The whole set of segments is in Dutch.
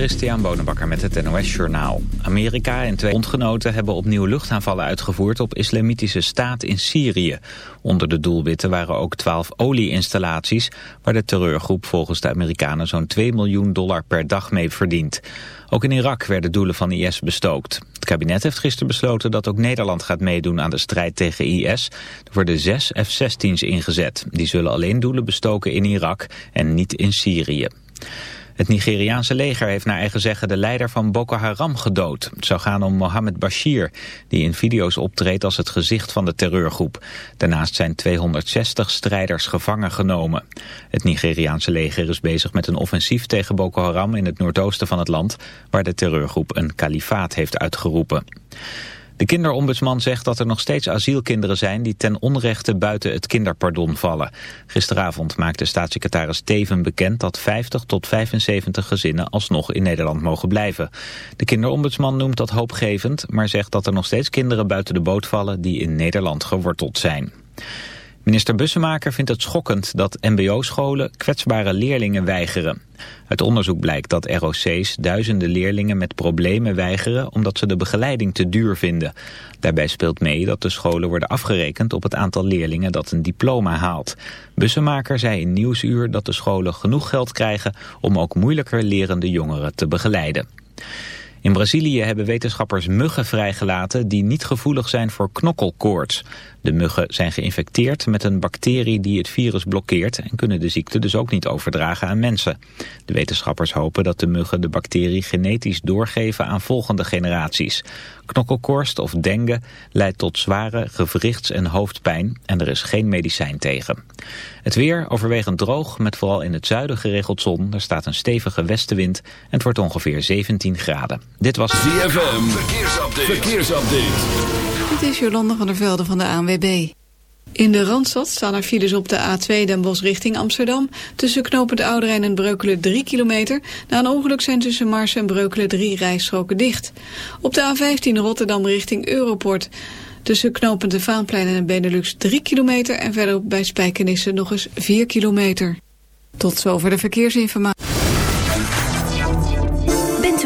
Christian Bonenbakker met het NOS Journaal. Amerika en twee bondgenoten hebben opnieuw luchtaanvallen uitgevoerd op islamitische staat in Syrië. Onder de doelwitten waren ook twaalf olieinstallaties... waar de terreurgroep volgens de Amerikanen zo'n 2 miljoen dollar per dag mee verdient. Ook in Irak werden doelen van IS bestookt. Het kabinet heeft gisteren besloten dat ook Nederland gaat meedoen aan de strijd tegen IS. Er worden zes F-16's ingezet. Die zullen alleen doelen bestoken in Irak en niet in Syrië. Het Nigeriaanse leger heeft naar eigen zeggen de leider van Boko Haram gedood. Het zou gaan om Mohamed Bashir, die in video's optreedt als het gezicht van de terreurgroep. Daarnaast zijn 260 strijders gevangen genomen. Het Nigeriaanse leger is bezig met een offensief tegen Boko Haram in het noordoosten van het land, waar de terreurgroep een kalifaat heeft uitgeroepen. De kinderombudsman zegt dat er nog steeds asielkinderen zijn die ten onrechte buiten het kinderpardon vallen. Gisteravond maakte staatssecretaris Teven bekend dat 50 tot 75 gezinnen alsnog in Nederland mogen blijven. De kinderombudsman noemt dat hoopgevend, maar zegt dat er nog steeds kinderen buiten de boot vallen die in Nederland geworteld zijn. Minister Bussemaker vindt het schokkend dat mbo-scholen kwetsbare leerlingen weigeren. Uit onderzoek blijkt dat ROC's duizenden leerlingen met problemen weigeren omdat ze de begeleiding te duur vinden. Daarbij speelt mee dat de scholen worden afgerekend op het aantal leerlingen dat een diploma haalt. Bussemaker zei in Nieuwsuur dat de scholen genoeg geld krijgen om ook moeilijker lerende jongeren te begeleiden. In Brazilië hebben wetenschappers muggen vrijgelaten die niet gevoelig zijn voor knokkelkoorts. De muggen zijn geïnfecteerd met een bacterie die het virus blokkeert en kunnen de ziekte dus ook niet overdragen aan mensen. De wetenschappers hopen dat de muggen de bacterie genetisch doorgeven aan volgende generaties. Knokkelkorst of dengue leidt tot zware gewrichts- en hoofdpijn en er is geen medicijn tegen. Het weer overwegend droog met vooral in het zuiden geregeld zon. Er staat een stevige westenwind en het wordt ongeveer 17 graden. Dit was ZFM. Verkeersupdate. Verkeersupdate. Dit is Jolanda van der Velde van de ANWB. In de Randstad staan er files op de A2 Den Bosch richting Amsterdam. Tussen knopend Ouderijn en Breukelen 3 kilometer. Na een ongeluk zijn tussen Mars en Breukelen drie rijstroken dicht. Op de A15 Rotterdam richting Europort. Tussen knopend de Vaanplein en Benelux 3 kilometer. En verderop bij Spijkenisse nog eens 4 kilometer. Tot zover de verkeersinformatie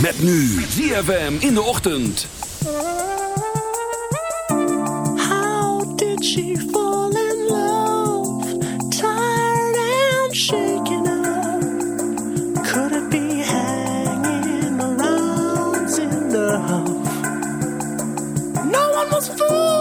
Met nu ZFM in de ochtend. How did she fall in love? Tired and shaken up. Could it be hanging around in the house? No one was fooling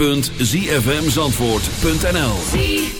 www.zfmzandvoort.nl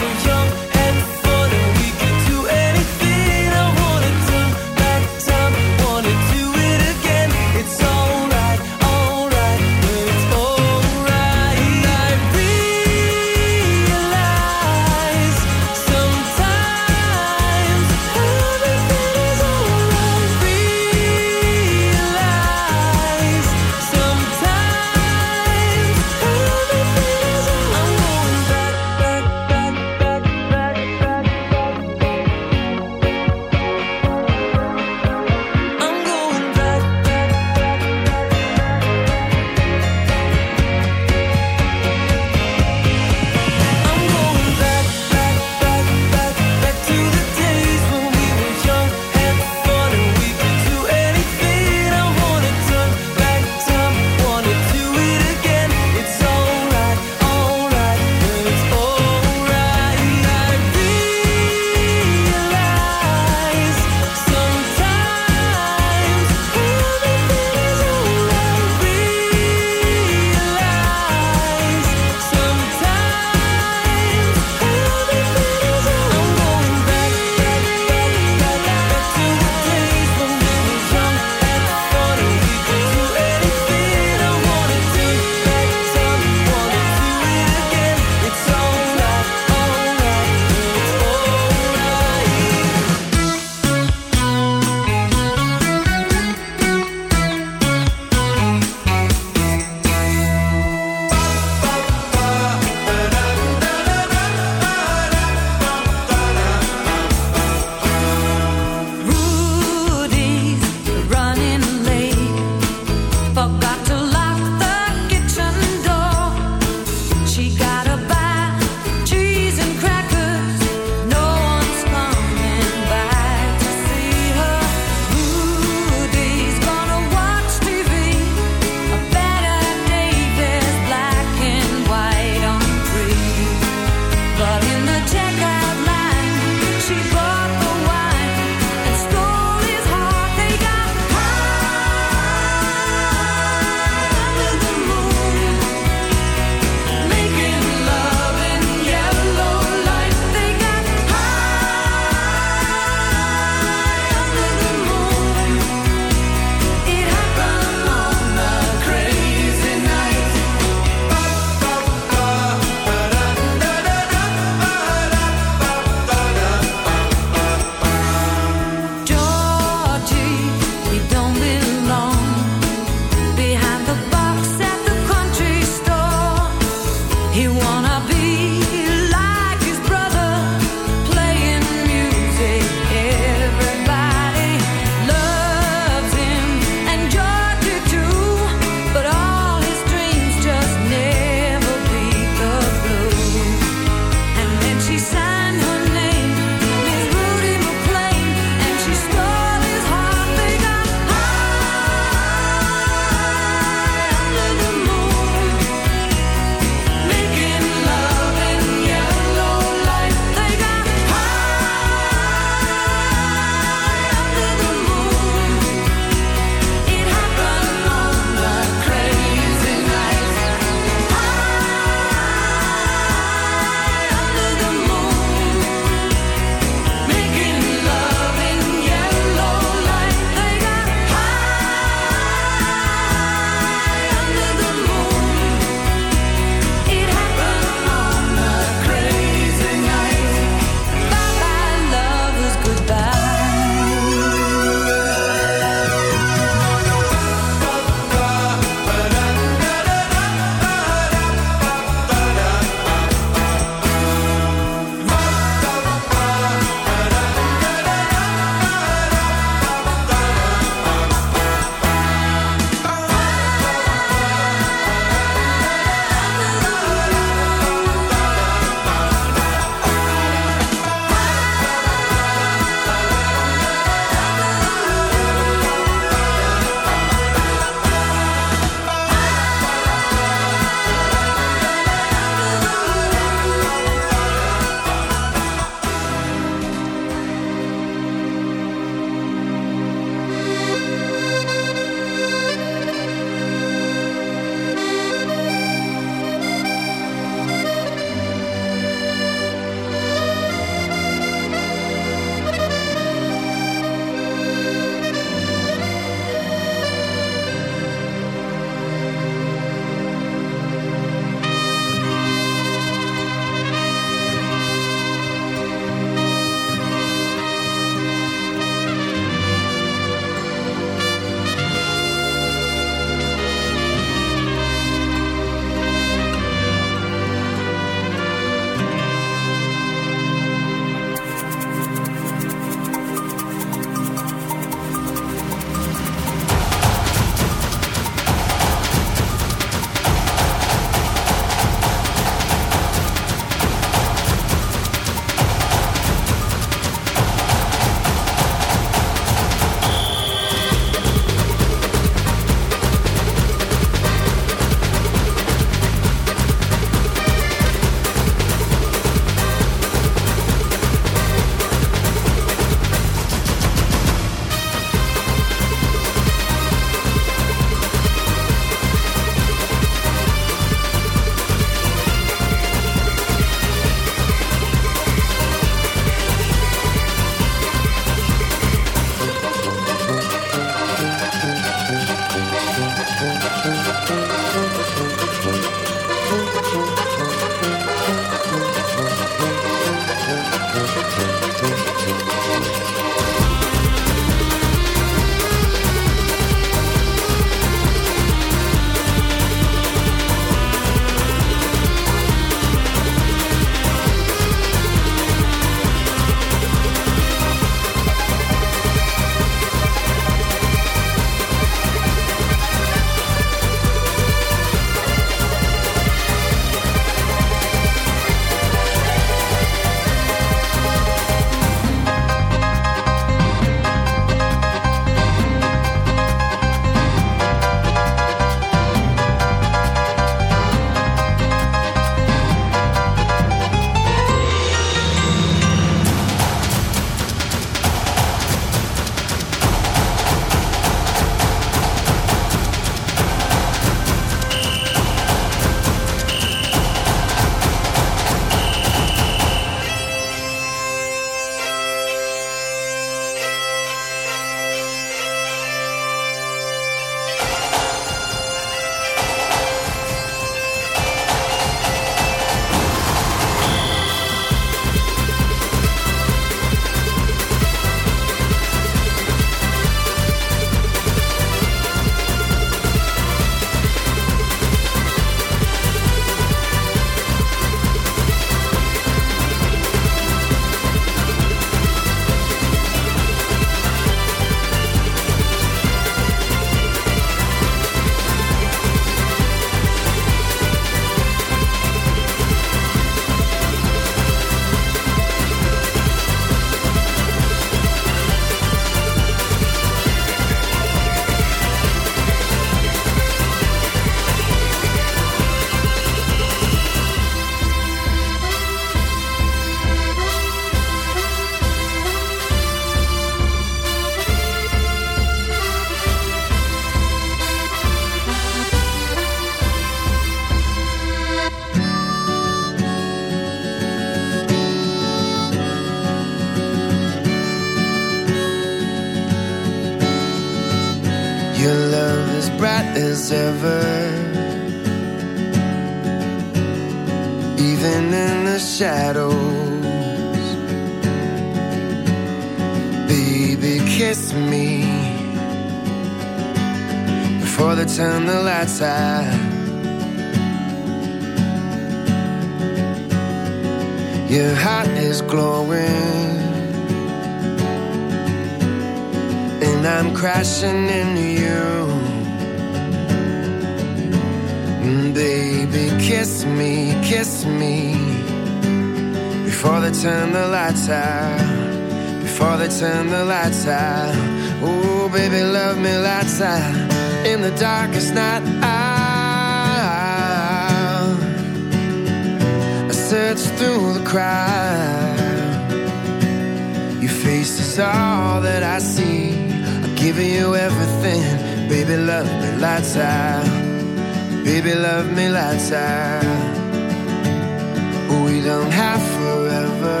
We don't have forever.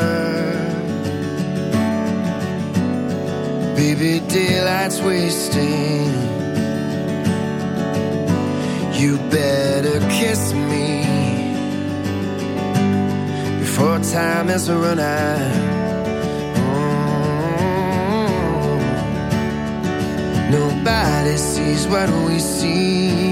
Baby, daylight's wasting. You better kiss me before time is run out. Mm. Nobody sees what we see.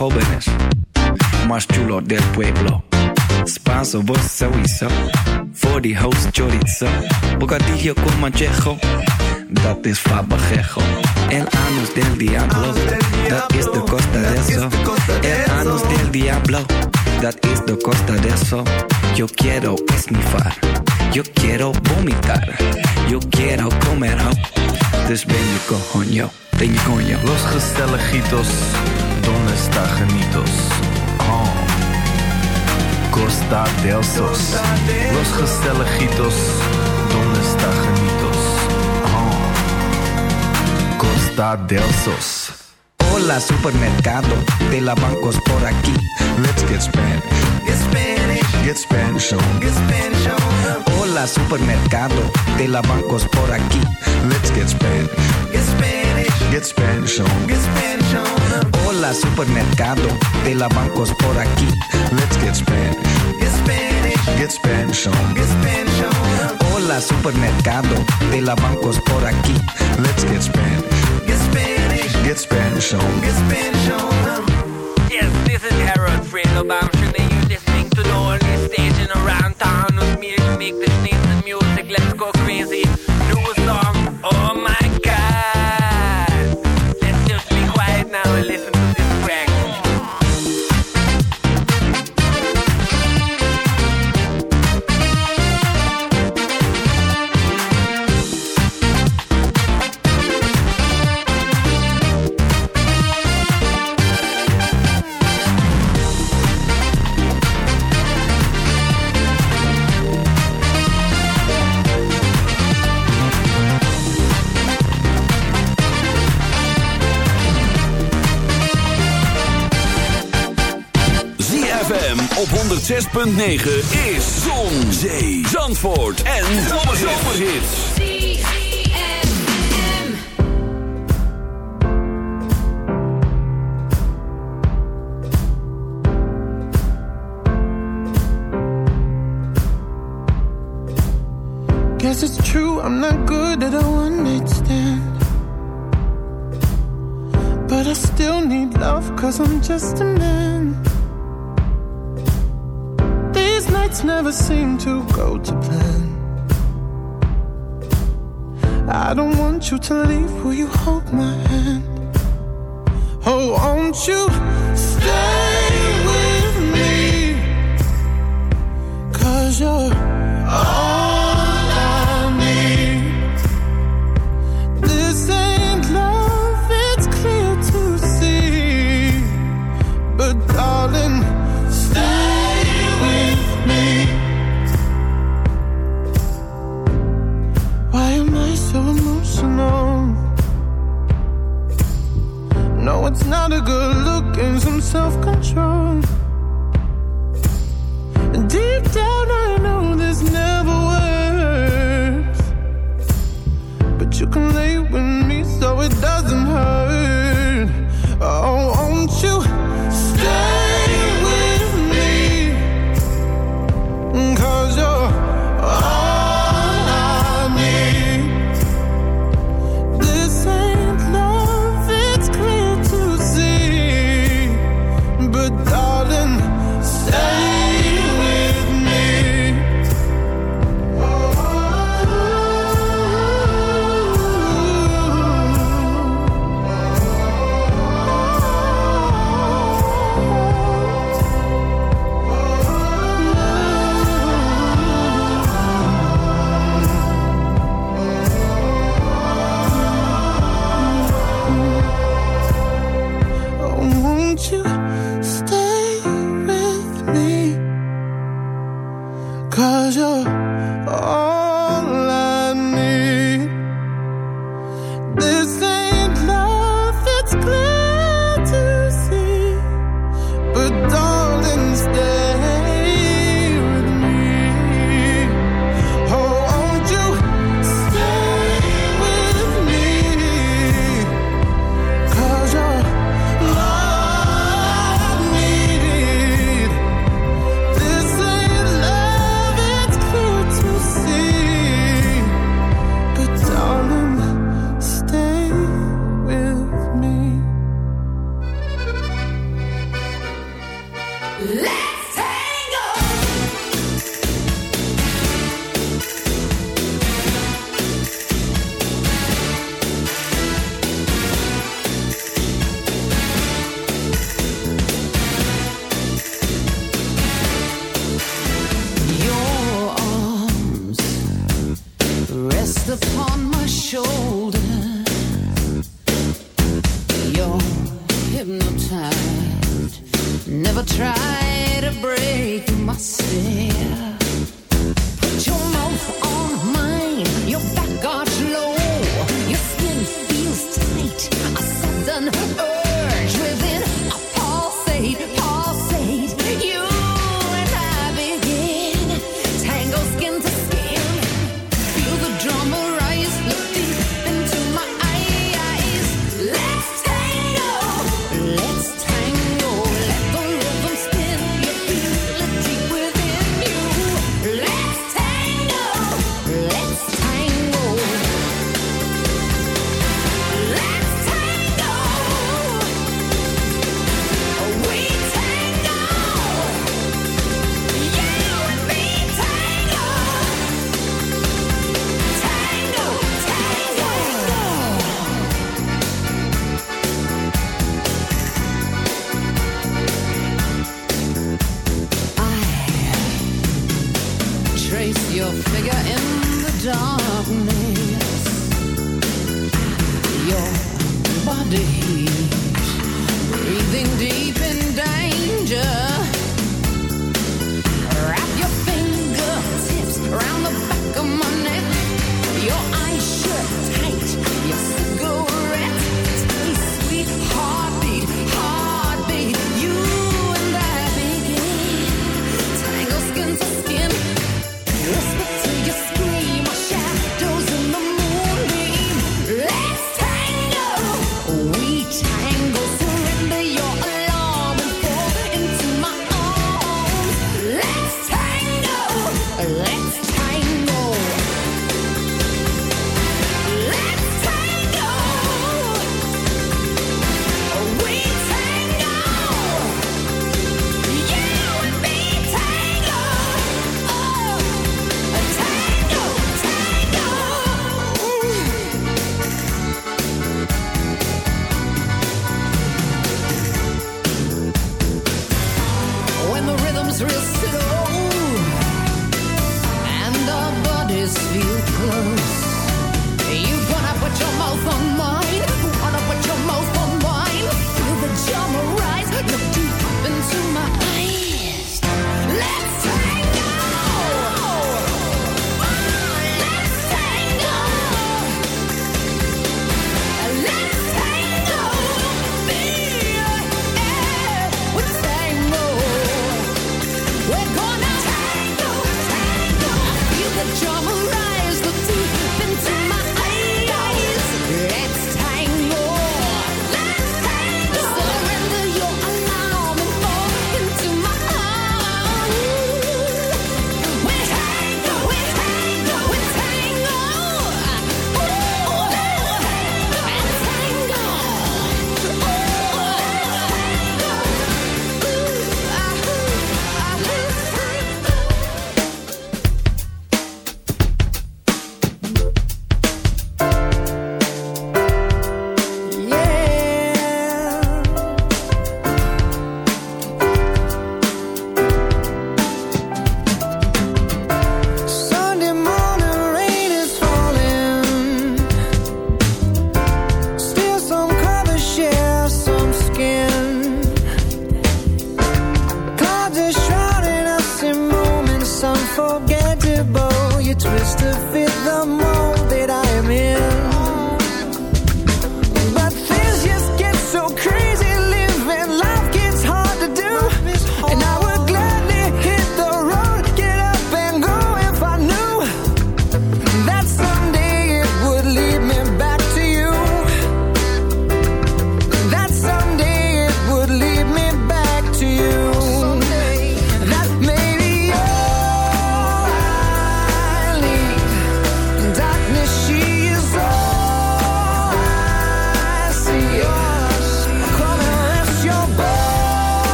Jóvenes más chulos del pueblo. Spanso, vos. Voor die host chorizo. Bocadillo con manchejo. Dat is fabajejo. El anus del diablo. Dat is de costa de eso. El anus del diablo. Dat is de costa de eso. Yo quiero esnifar. Yo quiero vomitar. Yo quiero comer ho. Dus ben je coño. Ben je coño. Los gezelligitos, donde está genitos? Oh. Costa del Sos. Los gezelligitos, donde está genitos? Oh. Costa del Sos. Hola supermercado de la bancos por aquí. Let's get Spanish. Get Spanish. Get Spanish on. Get Spanish on. Hola supermercado de la bancos por aquí. Let's get Spanish. Get Spanish. Get Spanish on. Get Spanish on. Hola supermercado de la bancos por aquí. Let's get Spanish. Get Spanish. Get Spanish on. Get Spanish on. Hola supermercado de la bancos por aquí. Let's get Spanish. Get Spanish. Get Spanish on. Get Spanish on. Yes, this is Harold Friedelbaum. Should they use this thing to the only station around town with me to make this nice music? Let's go crazy. 106.9 is Zon, Zee, Zandvoort en Zomerhits. Guess it's true, I'm not good at a one night stand. But I still need love, cause I'm just a to leave, will you hold my hand? Never try to break myself. Put your mouth on mine, your back arch low, your skin feels tight. A sudden urge.